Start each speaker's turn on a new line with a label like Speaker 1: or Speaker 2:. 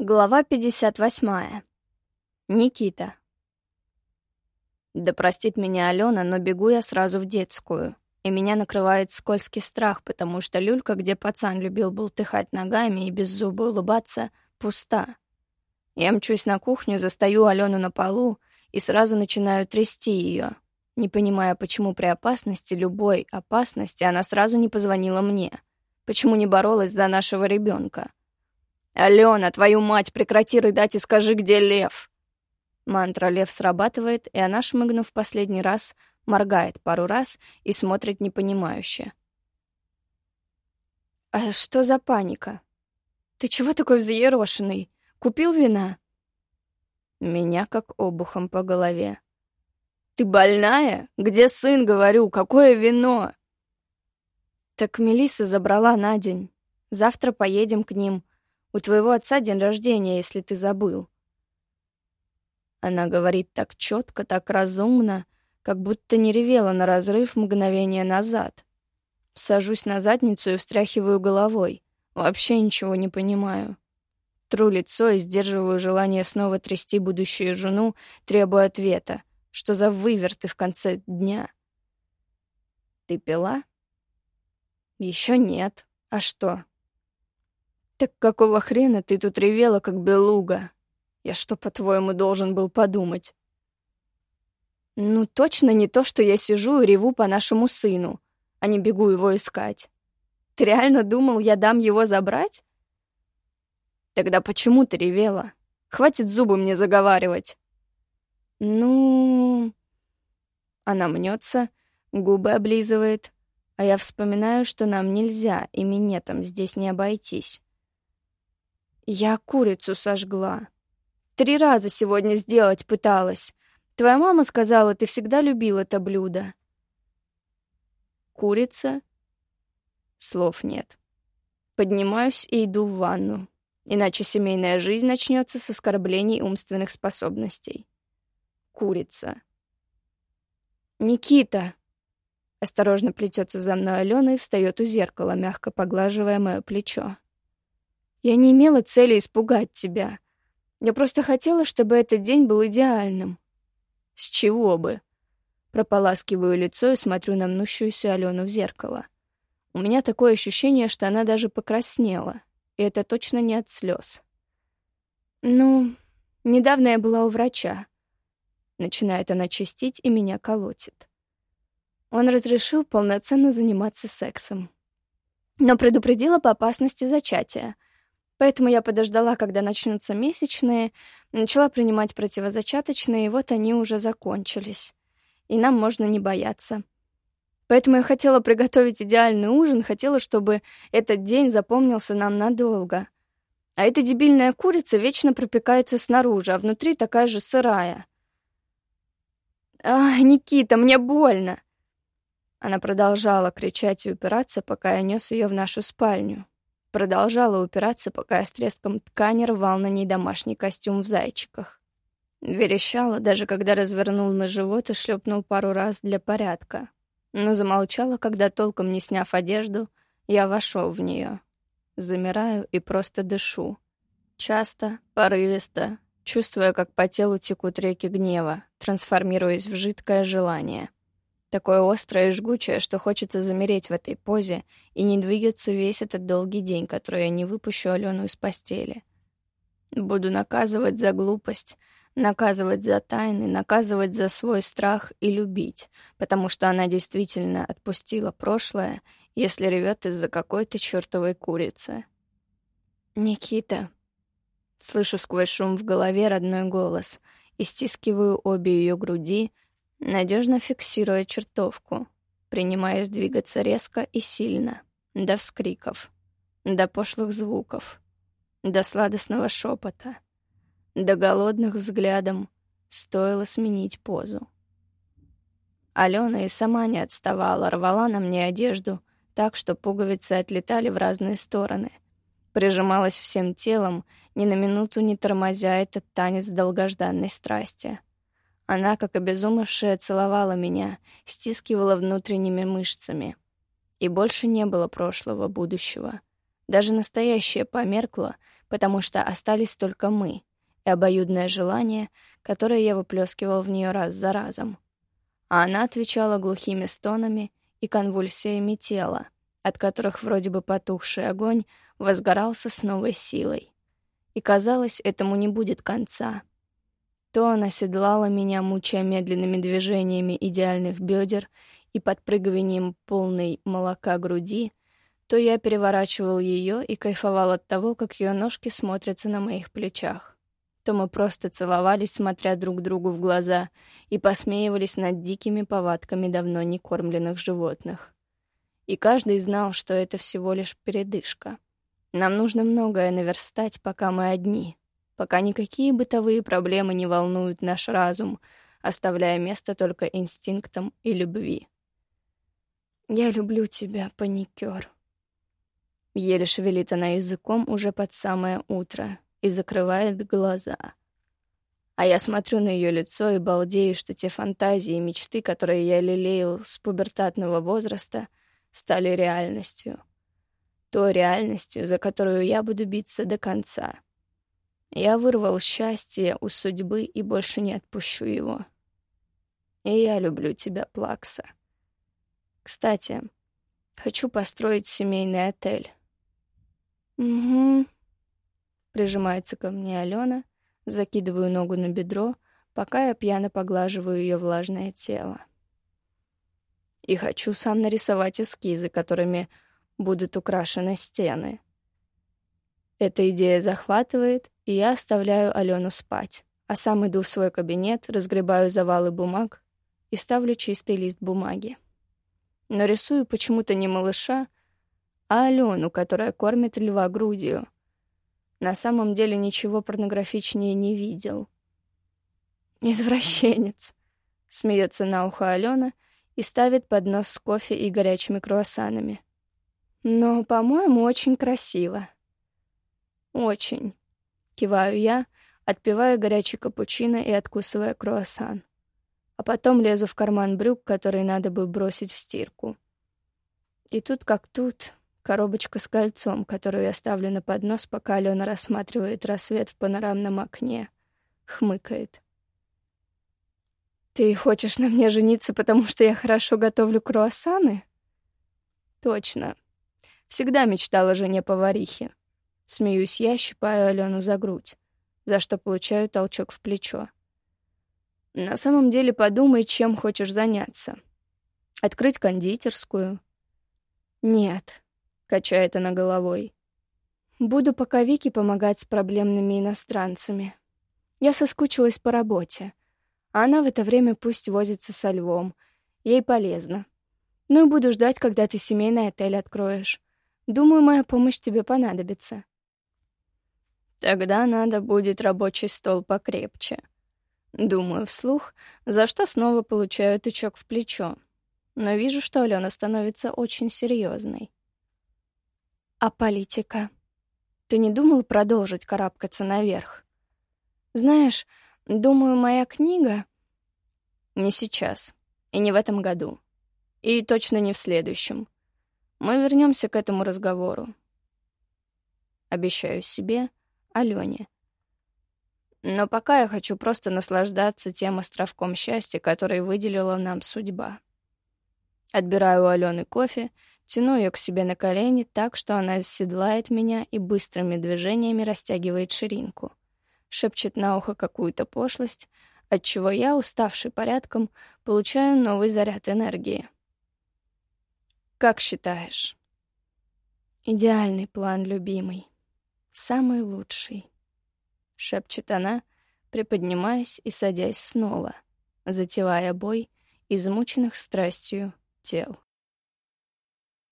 Speaker 1: Глава 58. Никита. Да простит меня Алена, но бегу я сразу в детскую. И меня накрывает скользкий страх, потому что люлька, где пацан любил бултыхать ногами и без зуба улыбаться, пуста. Я мчусь на кухню, застаю Алену на полу и сразу начинаю трясти ее, не понимая, почему при опасности, любой опасности, она сразу не позвонила мне. Почему не боролась за нашего ребенка? «Алена, твою мать, прекрати рыдать и скажи, где лев!» Мантра «Лев» срабатывает, и она, шмыгнув последний раз, моргает пару раз и смотрит непонимающе. «А что за паника? Ты чего такой взъерошенный? Купил вина?» Меня как обухом по голове. «Ты больная? Где сын, говорю? Какое вино?» «Так Мелисса забрала на день. Завтра поедем к ним. У твоего отца день рождения, если ты забыл». Она говорит так четко, так разумно, как будто не ревела на разрыв мгновение назад. Сажусь на задницу и встряхиваю головой. Вообще ничего не понимаю. Тру лицо и сдерживаю желание снова трясти будущую жену, требуя ответа. Что за выверты в конце дня? Ты пила? Еще нет. А что? «Так какого хрена ты тут ревела, как белуга? Я что, по-твоему, должен был подумать?» «Ну, точно не то, что я сижу и реву по нашему сыну, а не бегу его искать. Ты реально думал, я дам его забрать?» «Тогда почему ты ревела? Хватит зубы мне заговаривать». «Ну...» Она мнется, губы облизывает, а я вспоминаю, что нам нельзя и минетом здесь не обойтись. Я курицу сожгла. Три раза сегодня сделать пыталась. Твоя мама сказала, ты всегда любил это блюдо. Курица? Слов нет. Поднимаюсь и иду в ванну. Иначе семейная жизнь начнется с оскорблений умственных способностей. Курица. «Никита!» Осторожно плетется за мной Алена и встает у зеркала, мягко поглаживая мое плечо. Я не имела цели испугать тебя. Я просто хотела, чтобы этот день был идеальным. С чего бы? Прополаскиваю лицо и смотрю на мнущуюся Алену в зеркало. У меня такое ощущение, что она даже покраснела. И это точно не от слез. Ну, недавно я была у врача. Начинает она чистить и меня колотит. Он разрешил полноценно заниматься сексом. Но предупредил об опасности зачатия — Поэтому я подождала, когда начнутся месячные, начала принимать противозачаточные, и вот они уже закончились. И нам можно не бояться. Поэтому я хотела приготовить идеальный ужин, хотела, чтобы этот день запомнился нам надолго. А эта дебильная курица вечно пропекается снаружи, а внутри такая же сырая. «Ах, Никита, мне больно!» Она продолжала кричать и упираться, пока я нес ее в нашу спальню. Продолжала упираться, пока я с треском ткани рвал на ней домашний костюм в зайчиках. Верещала, даже когда развернул на живот и шлепнул пару раз для порядка. Но замолчала, когда, толком не сняв одежду, я вошел в нее. Замираю и просто дышу. Часто, порывисто, чувствуя, как по телу текут реки гнева, трансформируясь в жидкое желание — Такое острое и жгучее, что хочется замереть в этой позе и не двигаться весь этот долгий день, который я не выпущу Алену из постели. Буду наказывать за глупость, наказывать за тайны, наказывать за свой страх и любить, потому что она действительно отпустила прошлое, если ревет из-за какой-то чертовой курицы. «Никита», Слышу сквозь шум в голове родной голос и стискиваю обе ее груди, надежно фиксируя чертовку, принимаясь двигаться резко и сильно, до вскриков, до пошлых звуков, до сладостного шепота, до голодных взглядом стоило сменить позу. Алена и сама не отставала, рвала на мне одежду так, что пуговицы отлетали в разные стороны. Прижималась всем телом, ни на минуту не тормозя этот танец долгожданной страсти — она, как обезумевшая, целовала меня, стискивала внутренними мышцами. И больше не было прошлого, будущего. Даже настоящее померкло, потому что остались только мы и обоюдное желание, которое я выплескивал в нее раз за разом. А она отвечала глухими стонами и конвульсиями тела, от которых вроде бы потухший огонь возгорался с новой силой. И казалось, этому не будет конца. То она седлала меня, мучая медленными движениями идеальных бедер и подпрыгиванием полной молока груди, то я переворачивал ее и кайфовал от того, как ее ножки смотрятся на моих плечах. То мы просто целовались, смотря друг другу в глаза, и посмеивались над дикими повадками давно не кормленных животных. И каждый знал, что это всего лишь передышка. Нам нужно многое наверстать, пока мы одни, пока никакие бытовые проблемы не волнуют наш разум, оставляя место только инстинктам и любви. «Я люблю тебя, паникер», Еле шевелит она языком уже под самое утро и закрывает глаза. А я смотрю на ее лицо и балдею, что те фантазии и мечты, которые я лелеял с пубертатного возраста, стали реальностью. Той реальностью, за которую я буду биться до конца. Я вырвал счастье у судьбы и больше не отпущу его. И я люблю тебя, Плакса. Кстати, хочу построить семейный отель. «Угу», — прижимается ко мне Алена, закидываю ногу на бедро, пока я пьяно поглаживаю ее влажное тело. И хочу сам нарисовать эскизы, которыми будут украшены стены. Эта идея захватывает, и я оставляю Алену спать, а сам иду в свой кабинет, разгребаю завалы бумаг и ставлю чистый лист бумаги. Но рисую почему-то не малыша, а Алену, которая кормит льва грудью. На самом деле ничего порнографичнее не видел. «Извращенец», — смеется на ухо Алена и ставит поднос с кофе и горячими круассанами. «Но, по-моему, очень красиво». «Очень», — киваю я, отпивая горячий капучино и откусывая круассан. А потом лезу в карман брюк, который надо бы бросить в стирку. И тут как тут коробочка с кольцом, которую я ставлю на поднос, пока Алена рассматривает рассвет в панорамном окне. Хмыкает. «Ты хочешь на мне жениться, потому что я хорошо готовлю круассаны?» «Точно. Всегда мечтала о жене-поварихе. Смеюсь я, щипаю Алену за грудь, за что получаю толчок в плечо. На самом деле подумай, чем хочешь заняться. Открыть кондитерскую? Нет, Качает она головой. Буду пока Вике помогать с проблемными иностранцами. Я соскучилась по работе. А она в это время пусть возится со львом. Ей полезно. Ну и буду ждать, когда ты семейный отель откроешь. Думаю, моя помощь тебе понадобится. Тогда надо будет рабочий стол покрепче. Думаю вслух, за что снова получаю тычок в плечо. Но вижу, что Алена становится очень серьезной. А политика? Ты не думал продолжить карабкаться наверх? Знаешь, думаю, моя книга... Не сейчас. И не в этом году. И точно не в следующем. Мы вернемся к этому разговору. Обещаю себе, Алене. Но пока я хочу просто наслаждаться тем островком счастья, который выделила нам судьба. Отбираю у Алены кофе Тяну ее к себе на колени так, что она седлает меня и быстрыми движениями растягивает ширинку. Шепчет на ухо какую-то пошлость, отчего я, уставший порядком, получаю новый заряд энергии. «Как считаешь?» «Идеальный план, любимый. Самый лучший», — шепчет она, приподнимаясь и садясь снова, затевая бой измученных страстью тел.